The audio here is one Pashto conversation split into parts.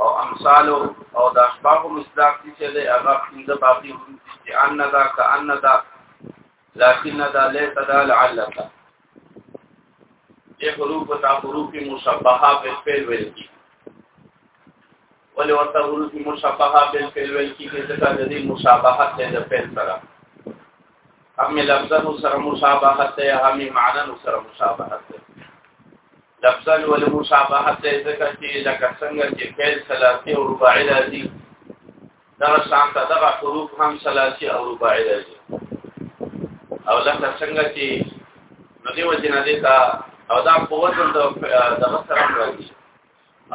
او امثال او د اشباح مصداق دي چې له هغه پنځه باقي هم دي چې ان دا کأن دا لكن دا ليس دا لعلك دې حروف او حروف مشبهه په فعل ویل کی ولې ورته حروف مشبهه په فعل ویل کی چې دا د دې مشابهت د فعل سره هم لفظا سره مشابهت ده هم معنا سره مشابهت ده لفظا ول مشابهت ده ځکه چې لکه څنګه چې فعل ثلاثي او رباعي راځي دا شان ته دغه حروف هم ثلاثي او رباعي راځي او لکه څنګه چې نو دی وجه نه دیتا او دا په وزن د دغه سره راځي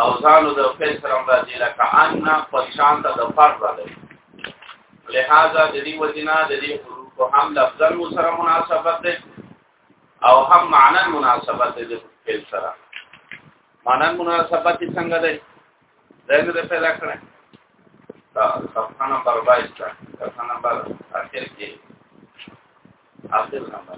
او ځانو د فعل سره راځي لکه ان په شان د فرض راځي لہذا د دې وجنا د دې حروف هم لفظا سره مناسبت ده او هم معنا مناسبت ده د فعل سره معنا مناسبت څنګه ده دغه د پیدا کړه دا صفحه نمبر 22 ده صفحه نمبر اخر کې اخر نمبر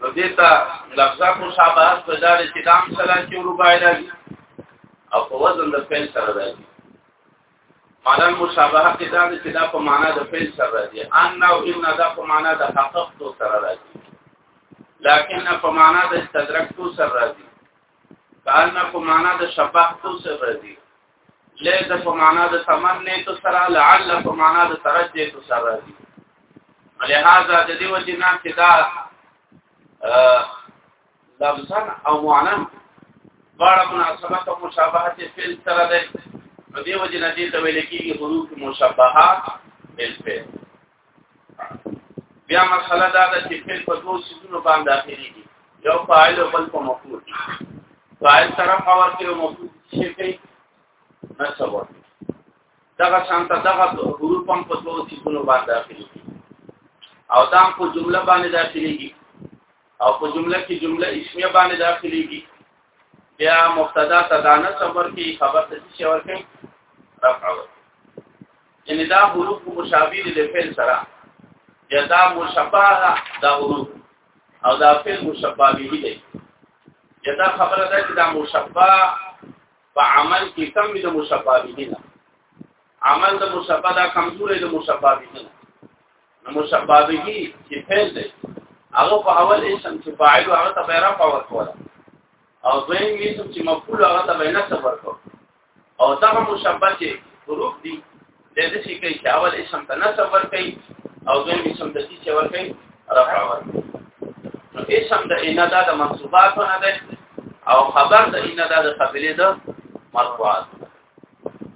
نو دیتا لفظه مشابهت په دار چې دام سره کې وربای راځي او په وزن د فعل سره راځي معنا مشابهت کې دا چې دا په معنا د فعل سره راځي ان او ان دا په معنا د حققت سره راځي لکن په معنا د استدرکت سره راځي کان په معنا د شبهت سره راځي ليس په معنا د تمنې تو سره لعل په معنا د ترجې تو سره دي ولهذا د دې وجه نه چې دا لفظا او معنا بار مناسبت او مشابهت فعل سره ده په دې وجه نه دې ته ویل کېږي حروف مشابهات فعل فعل بیا مسله دا ده چې فعل په دوه سيزونو باندې داخليږي یو فاعل او بل په مفعول فاعل طرف اور کې مفعول شي کوي نسب ورته دغه شانته دغه حروف هم په دوه سيزونو باندې داخليږي او دا په جمله باندې داخليږي او په جمله کې جمله اسمیه باندې داخليږي بیا مبتدا تدانه صبر کې خبر ته شي ورکه رفع ورکه یعنی دا حروف مشابه دي د فعل سره یا دا مشابه دا حروف او دا فعل مشابه به دي یا دا خبره ده چې دا مشابه په عمل کې کم د مشابه به نه عمل د مشابه دا کمزورې د مشابه به نه نو مشابه به چې فعل دی هغه په اول اسم چې فاعل هغه ته بیره پاور کوله او دویم اسم چې مفعول هغه ته بیره صبر کوله او دغه مشبه چې حروف دي د دې شي کوي چې اول اسم ته نصب ور کوي او دویم اسم ته چې ور کوي رفع ور کوي نو اسم د ان دا د منصوبات نه ده او خبر د ان دا د قبلې د مرفوعات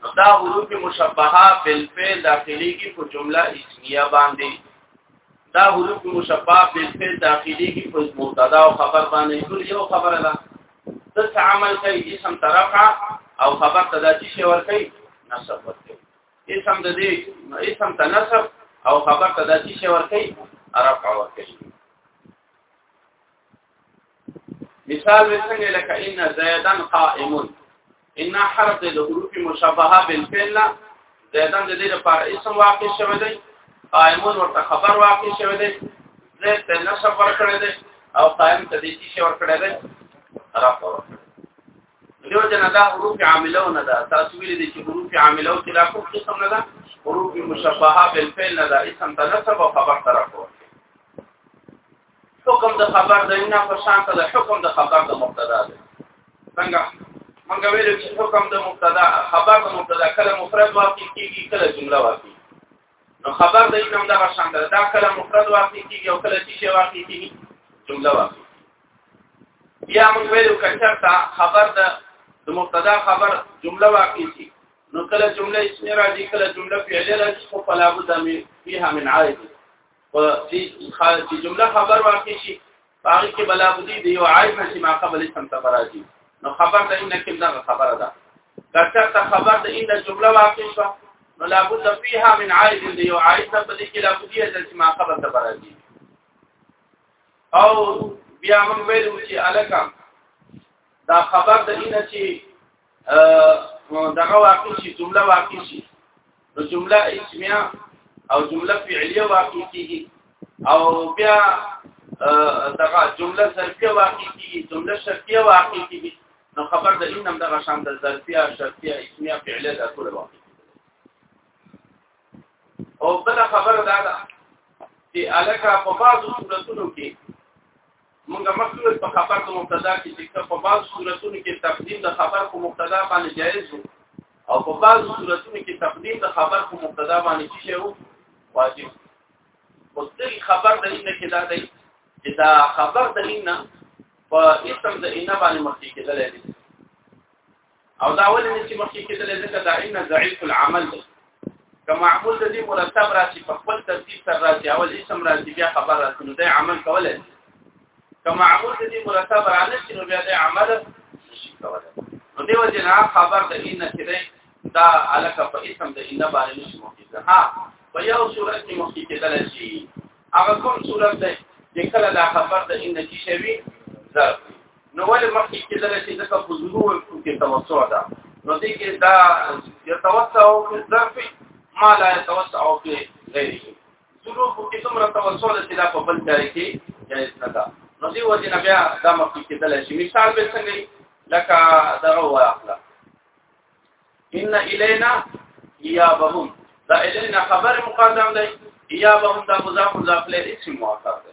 نو دا حروف مشبهه بالفعل داخلي کې په جمله اسمیه باندې دا حروف مشبهه بالفعل داخلي کې په مبتدا او خبر باندې ټول یو خبره ده د څه عمل کوي اسم طرف او خبر ته د چی شی ور کوي نسب ور کوي اسم د دې اسم ته نسب او خبر ته د چی شی ور کوي رفع ور کوي مثال وسنګ لکه ان زیدن قائم ان حرف د حروف مشابهه بالفعل زیدن د دې لپاره اسم واقع شوی دی قائمون ورته خبر واقع شوی دی زید ته نشب ورکړی دی او قائم ته دې شي ورکړی دی رفع دیو جن دا حروف عاملو نه دا تاسو ویل دي چې حروف عاملو کې دا کوم قسم نه دا حروف مشابهه بالفعل نه دا اسم ته نسب او خبر طرف ورکړي حکم د خبر د نه په شان ته د حکم د خبر د مبتدا ده څنګه موږ ویل چې حکم د مبتدا خبر د مبتدا کله مفرد واقع کیږي کله جمله واقع نو خبر د نه دغه شان ده دا کله مفرد واقع کیږي او کله چې واقع کیږي جمله واقع بیا موږ ویل کچرتا خبر د د مبتدا خبر جمله واقع شي نو کله جمله اسمي راځي کله جمله فعلي راځي خو فلا بد من فيها من عائد په چې جمله خبر واقع شي هغه کې بلا بودی دی او عیب نشي ما قبل اسم ته راځي نو خبر ته ان کې دا خبره ده کچا ته خبر ته ان جمله واقع شو نو لا بد فيها من عیب دی او عیب ته بل کې لا بودی چې ما قبل ته راځي او بیا موږ ویلو چې الکم دا خبر ته ان چې ا دغه واقع شي جمله واقع شي نو جمله اسميه او جمله فعليه واقع کیږي او بیا دغه جمله ظرفيه واقع کیږي جمله شرطيه واقع کیږي نو خبر د انم دغه شان د ظرفيه شرطيه اسميه فعليه د ټول واقع او بل خبر دا ده چې الکه په بعضو صورتونو کې موږ مخکې په خبر د مبتدا کې چې په بعض صورتونو کې تقدیم د خبر په مبتدا باندې جایز وو او په بعض صورتونو کې تقدیم د خبر په مبتدا باندې چې شی وو واجب اوس دې خبر د ان کې دا دی چې دا خبر د ان په اسم د ان باندې مخکې کېدل دي او دا ولې نشي مخکې کېدل ځکه دا ان ضعیف العمل دی که معمول د دې مرتب راشي په خپل ترتیب سره راشي اول اسم راشي بیا خبر راشي نو دا عمل کولای شي که معمول د دې مرتب رانه شي نو بیا دا عمل نشي کولای نو دیو جنا خبر د ان کې دی دا الکه په اسم د ان باندې نشي مخکې ها په یو صورت کې مخکې کېدل شي هغه کوم صورت دی چې کله دا خبر د ان کې شوی ضرب نو ولې مخکې کې دغه چې دغه فزورو کې توسع ده نو دې کې دا یتوسع او کې ظرف ما لا یتوسع او کې غیره ظروف کې څومره توسع ده چې دا په بل ځای کې جایز نه ده نو دې وجه نه بیا دا مخکې کې دغه چې مثال به څنګه لکه دا واخلا ان الینا یابهم دا الینا خبر مقدم دی یابهم دا مضاف مضاف له اسم مؤخر دی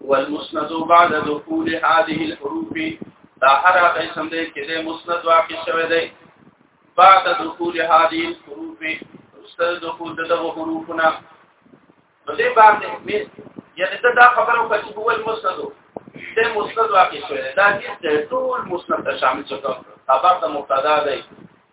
والمسند بعد دخول هذه الحروف دا هر هغه اسم دی چې د مسند واقع شوی دی بعد دخول هذه الحروف استاد دخول دغه حروفنا نو دې باندې مې یعنی دا خبره وکړه چې هو المسند د مسند واقع شوی دا چې ټول مسند ته شامل شوی خبر د مبتدا دی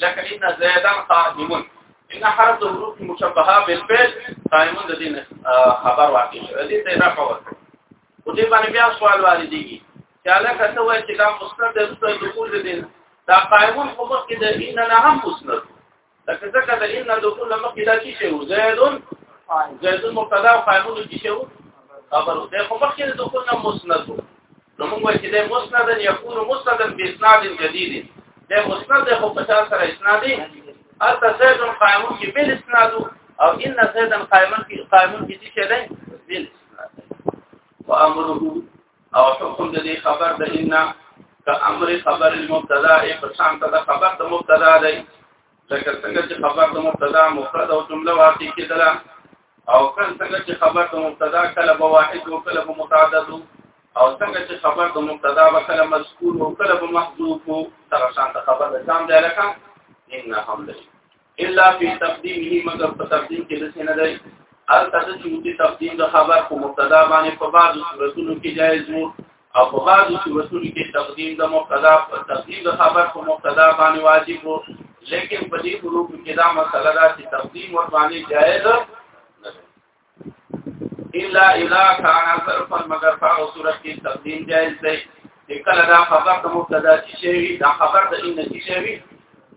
لکه ان زیدن قائمون ان حرف د حروف مشبهه بالفعل قائمون د دین خبر واقع شوی دی ته رفع ورکړي او دې باندې بیا سوال واردېږي چې علاقه ته وایي چې دا مسند د رسول دخول دي دا قائمون په مخ کې د ان نه هم مسند لکه ځکه د ان د دخول مخ کې دا چی شی وو زیدون زیدون مبتدا او قائمون چی شی وو خبر دې په مخ کې د دخول نه مسند نو موږ وایو چې د مسند یکون مسند به اسناد جدید د مسند خو په چا سره اسنادي البته سید قائمون کې بل اسناد او ان سید قائمون کې قائمون کې څه دی بل اسناد وامره او حکم د دې خبر د ان کا امر خبر المبتدا په شان ته خبر د مبتدا دی لکه څنګه چې خبر د مبتدا مفرد او جمله واقع کېدله او کله څنګه چې خبر د مبتدا کله به واحد او کله به متعدد او څنګه چې خبر د مبتدا به کله مذکور او کله به محذوف او تر شان ته خبر د ځان دی لکه ان حمد الا فی تقدیمه مگر په تقدیم کې لسی نه دی ال تاسو چې تقدیم د خبر په مبتدا باندې په بعضو صورتونو کې جایز وو او په بعضو صورتونو کې تقدیم د مبتدا په تقدیم د خبر په مبتدا باندې واجب وو لیکن په دې حروف کې دا مسله ده چې تقدیم ور باندې جائز الا اذا كان صرفا مگر په صورت کې تقدیم جائز دی چې کله دا خبر د مبتدا چې شی دا خبر د ان چې شی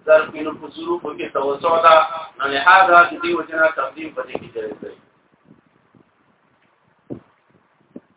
ظرف نو په ظروف کې توسع ده نو لهدا د دې وجنه تقدیم پدې کې جائز دی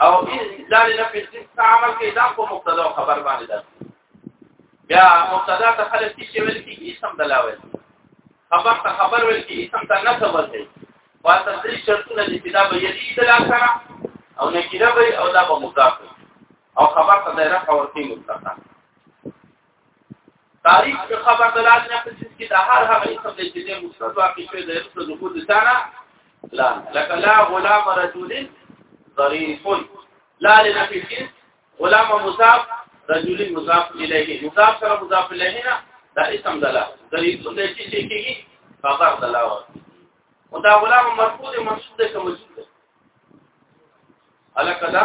او ان دال نه په دې عمل کې دا په مقتدا خبر باندې ده بیا مقتدا ته خلک چې ویل کې اسم دلاوي خبر ته خبر ویل کې اسم ته نه خبر دی واسه درې شرطونه دي چې دا به یدي دلاسره او نکیره به او دا به مضاف او خبر ته دایره خبر کې مطلقه تاریخ د خبر د لاس نه پسې کې د هر هغه اسم د جدي مفرد واقع شوی د اسم د ظهور لسانه لا لك لا غلام رجل ظريف لا لنفي الجنس غلام مضاف رجل مضاف اليه مضاف سره مضاف اليه نه دا اسم دلا ظريف د چې چې کېږي خبر دلا و او دا غلام مرفوع منصوب ده کوم څه ده الکلا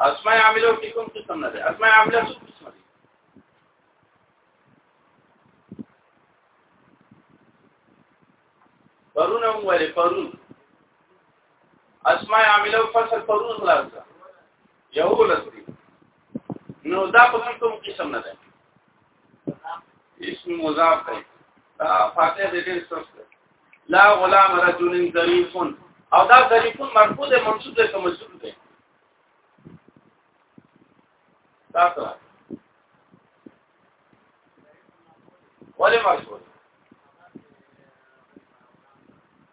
اسماء عامله کې کوم قسم نه ده اسماء عامله څه قسم دي پرون هم ولې پرون اسماء عامله فصل پرون خلاص یو لستی نو دا په کوم قسم نه ده اسم مضاف دی فاتح دې ډېر سخت لا غلام رجل ظریف او دا ظریف مرفوع دی منصوب دی کوم منصوب دی تاسو ولې مرفوع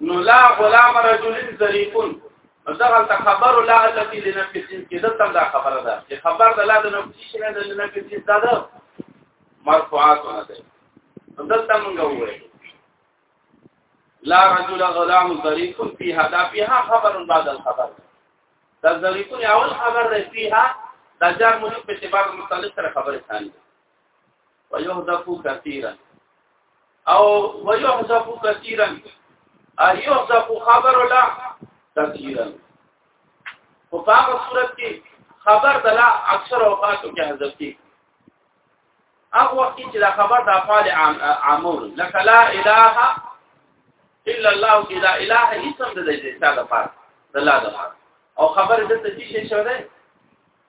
نو لا غلام رجل ظریفون دغه ته خبر لا التي لنفي الجنس کې دلته دا خبره ده چې خبر د لا د نفي شنه د لنفي الجنس دا ده مرفوعات نه ده دلته مونږ وایو لا رجل غلام ظریف فيها دا فيها خبر بعد الخبر دا ظریف اول خبر ده فيها دا جار موږ په اعتبار مختلف سره خبره ثاني ويهدفو كثيرا او ويحذف كثيرا ايحذف خبر لا كثيرا په هغه صورت کې خبر د لا اکثر اوقاتو کې حذف دي هغه وخت چې دا خبر د افعال عامور لك لا اله الا الله کې لا اله اسم د دې څخه د پاره د الله د پاره او خبر د څه شي شوی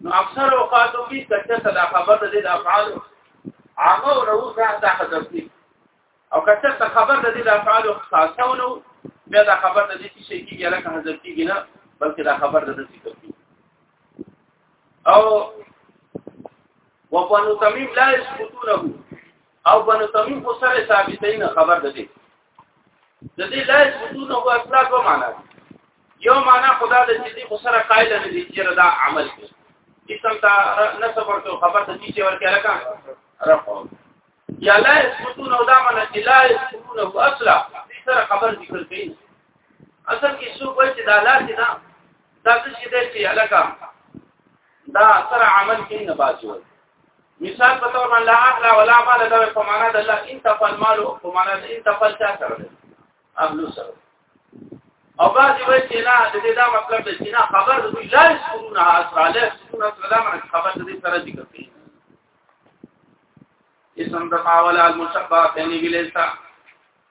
نو اکثر اوقات کې کچه صدا خبر د افعال عامه او نو ځه دا حذف دي او کچه ته خبر د دې د افعال او خاصونو بیا دا خبر د دې چې شي کیږي لکه حذف کیږي نه بلکې دا خبر د دې ذکر کیږي او وبنو تمیم لا یسقطونه او بنو تمیم خو سره ثابتین خبر د دې د دې لا ثبوتونه او اثبات په معنا یو معنا خدا د دې خو سره قائل نه دي چې دا عمل دی اسم تا نسب ورته خبر ته چې ورکه لکه رقو یا لا ثبوتونه او دا معنا چې لا ثبوتونه او اصلا دې سره خبر ذکر کړي اصل کې څو وایي چې دا لا دي نه دا څه دې چې علاقه دا اثر عمل کې نه باسي وي مثال په تور باندې اخلا ولا مال دا په معنا د الله ان تفل مال او په معنا د ان تفل چا سره دی اهل سره او بعضی وایي چې نه د دې دا مطلب دی چې نه خبر د دوی لا سکونه اثر له سکونه سره دا معنی خبر د دې سره ذکر کوي اسم د ماولا المشبه ثاني بلیسا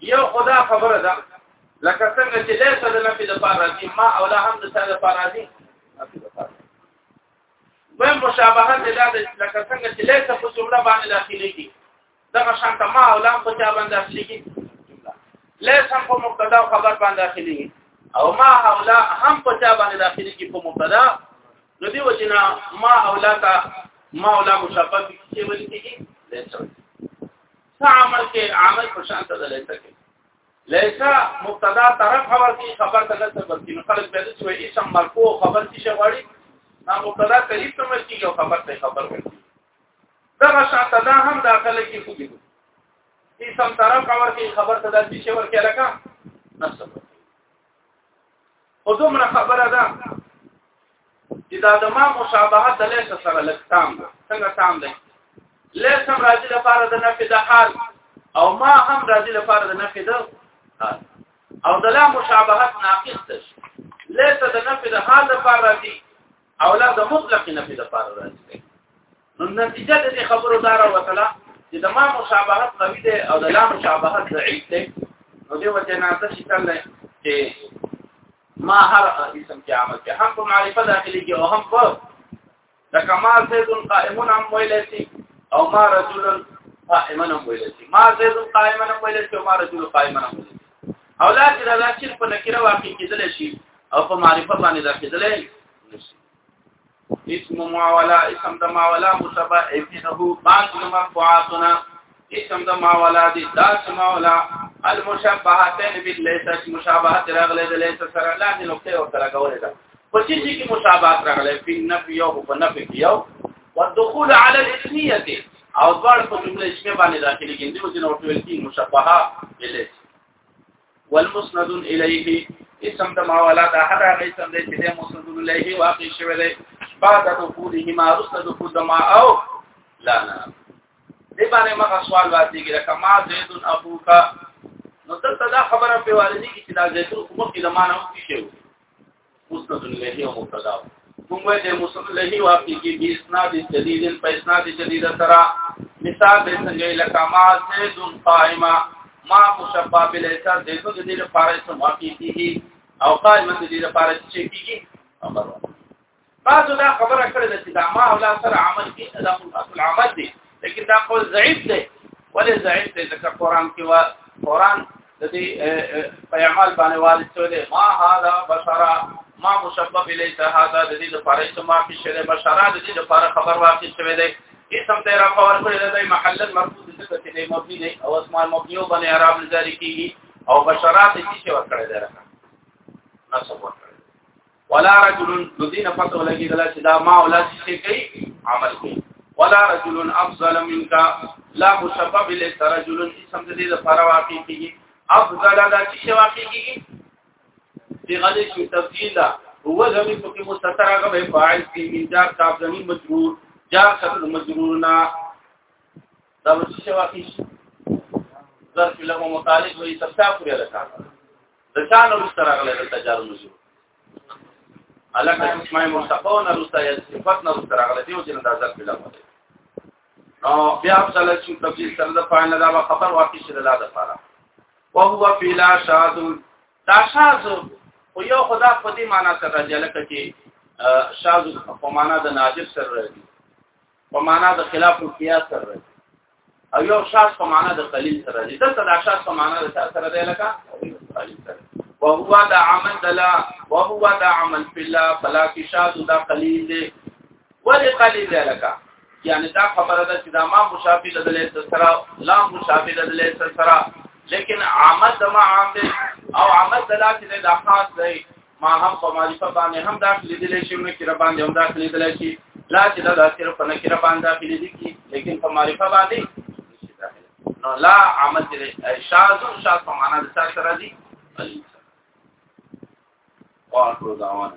یو خدا خبره ده لکه څنګه چې ليس د نفي د پاره راځي ما او لا هم د څه د پاره راځي وای مشابهه ده لکه څنګه چې ليس په جمله باندې داخلي کی دغه شان ته ما او لا هم په چا باندې داخلي کی ليس هم په مبتدا او خبر باندې داخلي کی او ما او لا هم په چا باندې داخلي کی په مبتدا نو دی وجنا ما او لا تا ما او لا مشابهه کې ولې کیږي ليس څه عمل کې عمل په شان ته لیسا کې لیسا مبتدا طرف خبر کې خبر ته نسب ورکړي نو خلک به چې وایي اسم مرفوع خبر کې شي غواړي نا مبتدا تعریف ته مرکي او خبر ته خبر ورکړي دا شان ته دا هم داخله کې خو دي اسم طرف خبر کې خبر ته د شي ورکړي لکه نسب او دومره خبره ده چې دا د ما مشابهت د لیس سره لږ تام ده څنګه تام ده لیس هم راځي لپاره د نفي د حال او ما هم راځي لپاره د نفي د حال او د لا مشابهت ناقص ده لیس د نفي د حال لپاره راځي او لا د مطلق نفي لپاره راځي نو نتیجه د خبرو دار او تعالی چې د ما مشابهت قوي ده او د لا مشابهت ضعیف ده نو دی وجه نه څه شي تل چې ما هر اسم کې عمل کې هم په معرفت داخلي کې او هم په د کمال زید قائمون هم ویلسی او ما رجل قائمن هم ویلسی ما زید قائمن هم ویلسی او ما رجل قائمن هم ویلسی او لا چې دا چې په نکره واقع کېدل شي او په معرفت باندې دا کېدل شي اسم معولا اسم د معولا مشبه ابنه بعض مرفوعاتنا اسم د معولا دي داس معولا المشبهتين بالليس مشابهت راغله د ليس سره لاندې نقطه او سره کوله ده په چې چې کې مشابهت راغله په نفي او په نفي کې یو والدخول على الاسميه او ځوړ په جمله اسمه باندې داخلي کېږي د وجه نو ټول کې مشابهه بالليس والمسند الیه اسم د ماولا دا هر هغه اسم دی چې د مسند الیه واقع شوی دی بعد دخوله ما رسد دخول د ما او لا نه دې باندې ما سوال واځي کې لکه ما زید ابوک نو دلته دا خبره په والدي کې چې دا زید خو مخکې لمانه وکړي مسند له او مبتدا کوم وای د مسند له واقع کې به اسناد جدید په اسناد جدید سره مثال به څنګه لکه ما زید قائما ما مشبہ بلیسا زیدو د دې لپاره چې واقع کیږي او قائما د دې لپاره چې کیږي امر بعضو دا خبره کړې ده چې دا ما او لا سره عمل کې دا ملکات العمل دی لیکن دا قول ضعیف دی ولې ضعیف دی ځکه قران کې وا قران د دې په اعمال باندې وارد شوی دی ما هاذا بشرا ما مشبب الیت هاذا د دې لپاره چې ما په شری بشرا د دې لپاره خبر واقع شوی دی اسم ته را خبر کړی دی محل مربوط دې څه دی مبني نه او اسماء مبني او باندې اعراب لري کیږي او بشرا دې څه ورکړی دی راکړه نسب ورکړه ولا رجل الذين فتوا لګي دلا چې دا ما ولا شي کوي عمل کوي ولا رجل افضل منك لا مشبب ليس رجل اسم دې د فرا واقع کیږي افضل دا چې واقع کیږي دې غلې شو تفصیل دا هو زمي په کې مستتر هغه به فاعل کې من جار صاحب زمي مجرور جار صاحب مجرورنا دا چې واقع شي ظرف له متعلق وي تفصیل پورې راځي د چا نه رسته راغله د تجارو نشو علاقه اسماء مصطفی نه رسته یا صفات نه رسته راغله دیو چې اندازه پیدا کوي نو بیا افضل چې تفصیل سره د فاعل دا خبر واقع شې لا د فارا وهو فی لا شاذ دا شاذ خو یو خدا په دې معنی سره راځي لکه چې شاذ په معنی د نادر سره راځي په معنا د خلاف القياس سره راځي او یو شاس په معنا د قلیل سره راځي دلته دا شاس په معنا د سره راځي لکه قلیل سره وهو دا عمل دلا وهو دا عمل في الله فلا كشاد دا قليل دي ولي قليل دي لکه یعنی دا خبره ده چې دا ما مشابه د دلیل سره لا مشابه د دلیل سره لیکن عمل د ما عام دی او عمل د لا چې دا خاص دی ما هم په معرفت باندې هم داخلي دي شي نو کې باندې هم داخلي دي شي لا چې دا صرف په نکره باندې داخلي دي کی لیکن په معرفت باندې نو لا عمل دي شاذ شاذ په معنا د څه سره دي واخر دعوانا